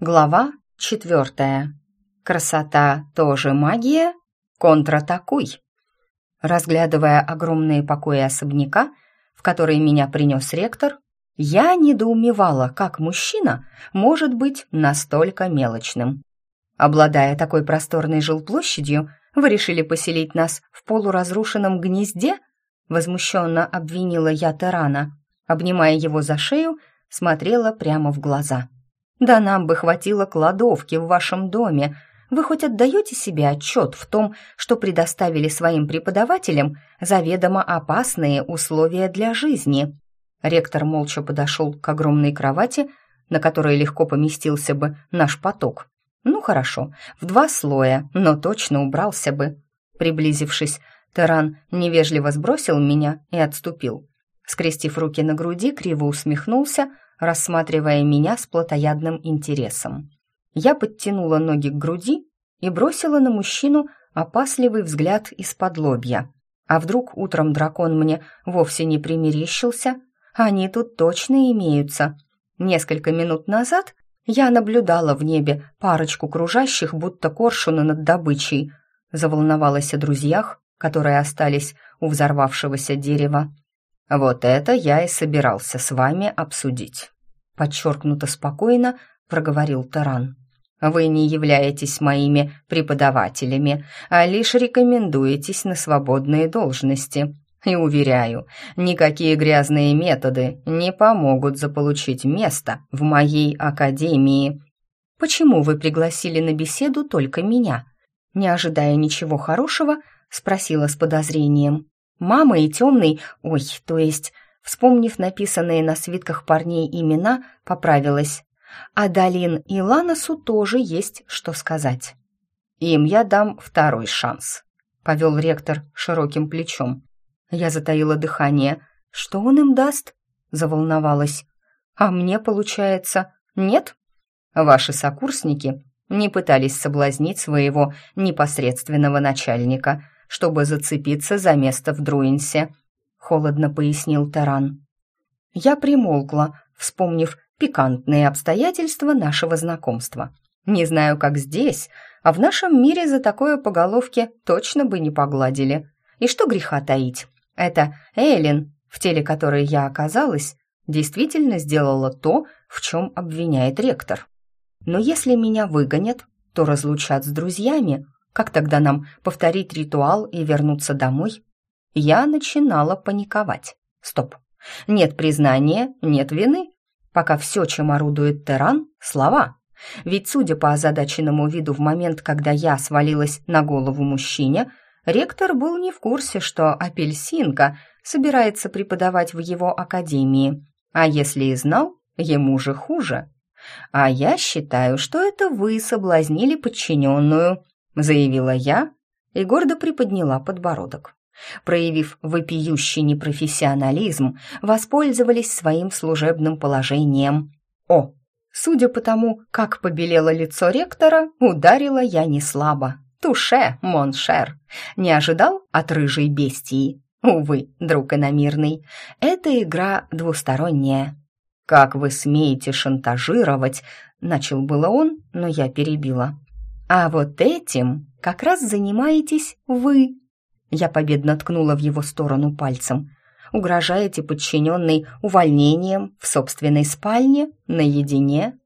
Глава четвертая. Красота тоже магия? Контратакуй. Разглядывая огромные покои особняка, в который меня принес ректор, я недоумевала, как мужчина может быть настолько мелочным. Обладая такой просторной жилплощадью, вы решили поселить нас в полуразрушенном гнезде? Возмущенно обвинила я Терана. Обнимая его за шею, смотрела прямо в глаза. Да нам бы хватило кладовки в вашем доме. Вы хоть отдаете себе отчет в том, что предоставили своим преподавателям заведомо опасные условия для жизни?» Ректор молча подошел к огромной кровати, на которой легко поместился бы наш поток. «Ну хорошо, в два слоя, но точно убрался бы». Приблизившись, Теран невежливо сбросил меня и отступил. Скрестив руки на груди, криво усмехнулся, рассматривая меня с плотоядным интересом. Я подтянула ноги к груди и бросила на мужчину опасливый взгляд из-под лобья. А вдруг утром дракон мне вовсе не примерещился? Они тут точно имеются. Несколько минут назад я наблюдала в небе парочку кружащих, будто коршуны над добычей. Заволновалась о друзьях, которые остались у взорвавшегося дерева. «Вот это я и собирался с вами обсудить», — подчеркнуто спокойно проговорил Таран. «Вы не являетесь моими преподавателями, а лишь рекомендуетесь на свободные должности. И уверяю, никакие грязные методы не помогут заполучить место в моей академии». «Почему вы пригласили на беседу только меня?» Не ожидая ничего хорошего, спросила с подозрением. Мама и темный, ой, то есть, вспомнив написанные на свитках парней имена, поправилась. А Далин и Ланосу тоже есть что сказать. «Им я дам второй шанс», — повел ректор широким плечом. Я затаила дыхание. «Что он им даст?» — заволновалась. «А мне, получается, нет?» «Ваши сокурсники не пытались соблазнить своего непосредственного начальника», чтобы зацепиться за место в Друинсе», — холодно пояснил Таран. Я примолкла, вспомнив пикантные обстоятельства нашего знакомства. Не знаю, как здесь, а в нашем мире за такое по головке точно бы не погладили. И что греха таить? Это Эллен, в теле которой я оказалась, действительно сделала то, в чем обвиняет ректор. Но если меня выгонят, то разлучат с друзьями, как тогда нам повторить ритуал и вернуться домой? Я начинала паниковать. Стоп. Нет признания, нет вины. Пока все, чем орудует Теран, слова. Ведь, судя по озадаченному виду в момент, когда я свалилась на голову мужчине, ректор был не в курсе, что апельсинка собирается преподавать в его академии. А если и знал, ему же хуже. А я считаю, что это вы соблазнили подчиненную, заявила я и гордо приподняла подбородок. Проявив вопиющий непрофессионализм, воспользовались своим служебным положением. О, судя по тому, как побелело лицо ректора, ударила я не слабо. Туше, моншер. Не ожидал от рыжей бестии? Увы, друг иномирный, эта игра двусторонняя. «Как вы смеете шантажировать?» — начал было он, но я перебила. А вот этим как раз занимаетесь вы. Я победно ткнула в его сторону пальцем. Угрожаете подчиненной увольнением в собственной спальне, наедине?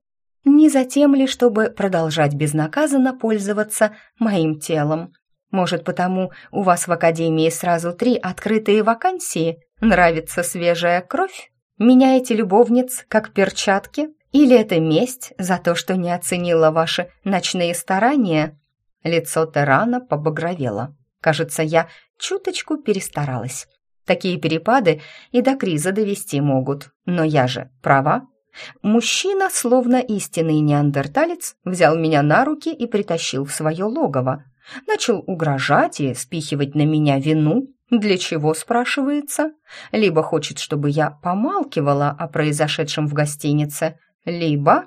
Не затем ли, чтобы продолжать безнаказанно пользоваться моим телом? Может, потому у вас в академии сразу три открытые вакансии? Нравится свежая кровь? Меняете любовниц, как перчатки? Или это месть за то, что не оценила ваши ночные старания?» Лицо Терана побагровело. Кажется, я чуточку перестаралась. Такие перепады и до криза довести могут. Но я же права. Мужчина, словно истинный неандерталец, взял меня на руки и притащил в свое логово. Начал угрожать и спихивать на меня вину. Для чего, спрашивается? Либо хочет, чтобы я помалкивала о произошедшем в гостинице, либо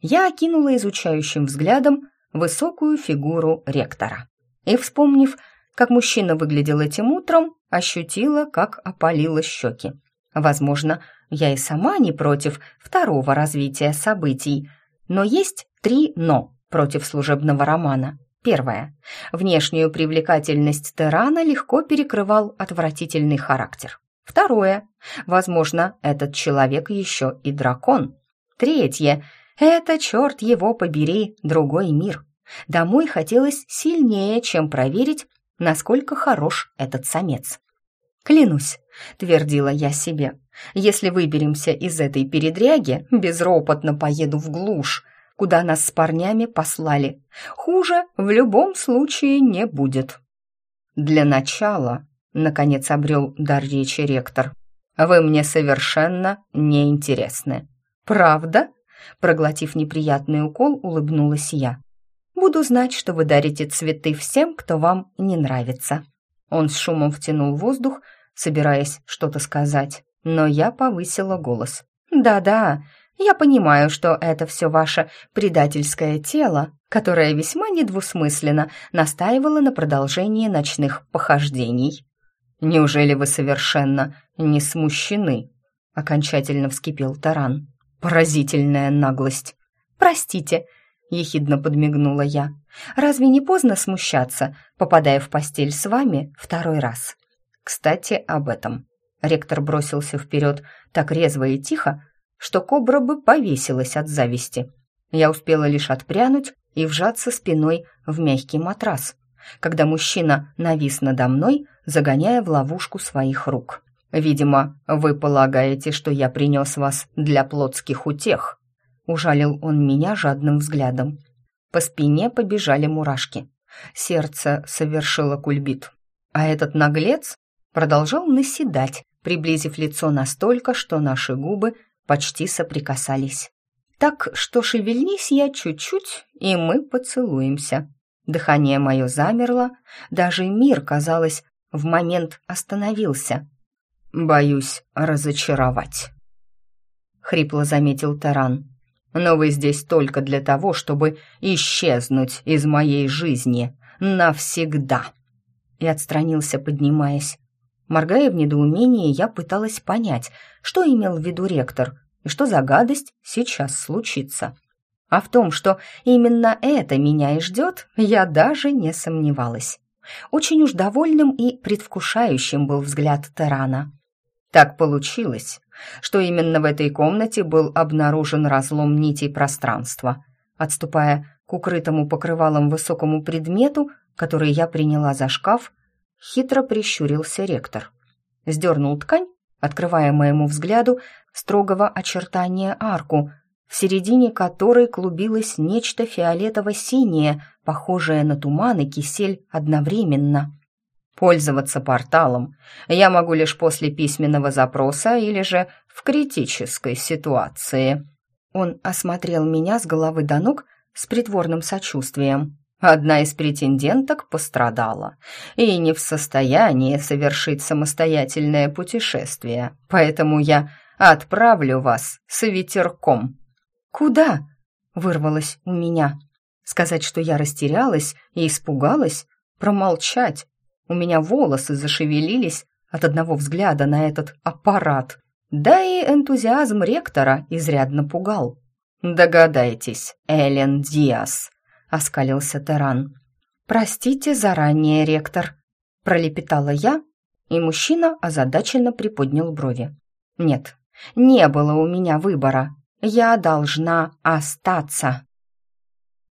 я окинула изучающим взглядом высокую фигуру ректора и, вспомнив, как мужчина выглядел этим утром, ощутила, как опалило щеки. Возможно, я и сама не против второго развития событий, но есть Три «но» против служебного романа. Первое. Внешнюю привлекательность Терана легко перекрывал отвратительный характер. Второе. Возможно, этот человек еще и дракон. Третье. Это, черт его побери, другой мир. Домой хотелось сильнее, чем проверить, насколько хорош этот самец. «Клянусь», — твердила я себе, — «если выберемся из этой передряги, безропотно поеду в глушь, куда нас с парнями послали. Хуже в любом случае не будет». «Для начала», — наконец обрел дар речи ректор, — «вы мне совершенно неинтересны». «Правда?» — проглотив неприятный укол, улыбнулась я. «Буду знать, что вы дарите цветы всем, кто вам не нравится». Он с шумом втянул воздух, собираясь что-то сказать, но я повысила голос. «Да-да, я понимаю, что это все ваше предательское тело, которое весьма недвусмысленно настаивало на продолжении ночных похождений». «Неужели вы совершенно не смущены?» — окончательно вскипел Таран. «Поразительная наглость!» «Простите», — ехидно подмигнула я. «Разве не поздно смущаться, попадая в постель с вами второй раз?» «Кстати, об этом». Ректор бросился вперед так резво и тихо, что кобра бы повесилась от зависти. Я успела лишь отпрянуть и вжаться спиной в мягкий матрас, когда мужчина навис надо мной, загоняя в ловушку своих рук. «Видимо, вы полагаете, что я принес вас для плотских утех?» Ужалил он меня жадным взглядом. По спине побежали мурашки. Сердце совершило кульбит. А этот наглец продолжал наседать, приблизив лицо настолько, что наши губы почти соприкасались. Так что шевельнись я чуть-чуть, и мы поцелуемся. Дыхание мое замерло, даже мир, казалось, в момент остановился. «Боюсь разочаровать», — хрипло заметил Таран. «Но вы здесь только для того, чтобы исчезнуть из моей жизни навсегда». И отстранился, поднимаясь. Моргая в недоумении, я пыталась понять, что имел в виду ректор и что за гадость сейчас случится. А в том, что именно это меня и ждет, я даже не сомневалась. Очень уж довольным и предвкушающим был взгляд Терана. Так получилось, что именно в этой комнате был обнаружен разлом нитей пространства. Отступая к укрытому покрывалом высокому предмету, который я приняла за шкаф, хитро прищурился ректор. Сдернул ткань, открывая моему взгляду строгого очертания арку, в середине которой клубилось нечто фиолетово-синее, похожее на туман и кисель одновременно. Пользоваться порталом я могу лишь после письменного запроса или же в критической ситуации. Он осмотрел меня с головы до ног с притворным сочувствием. Одна из претенденток пострадала и не в состоянии совершить самостоятельное путешествие, поэтому я отправлю вас с ветерком». «Куда?» — вырвалось у меня. Сказать, что я растерялась и испугалась, промолчать. У меня волосы зашевелились от одного взгляда на этот аппарат. Да и энтузиазм ректора изрядно пугал. «Догадайтесь, Эллен Диас», оскалился Теран. «Простите заранее, ректор», — пролепетала я, и мужчина озадаченно приподнял брови. «Нет, не было у меня выбора. Я должна остаться».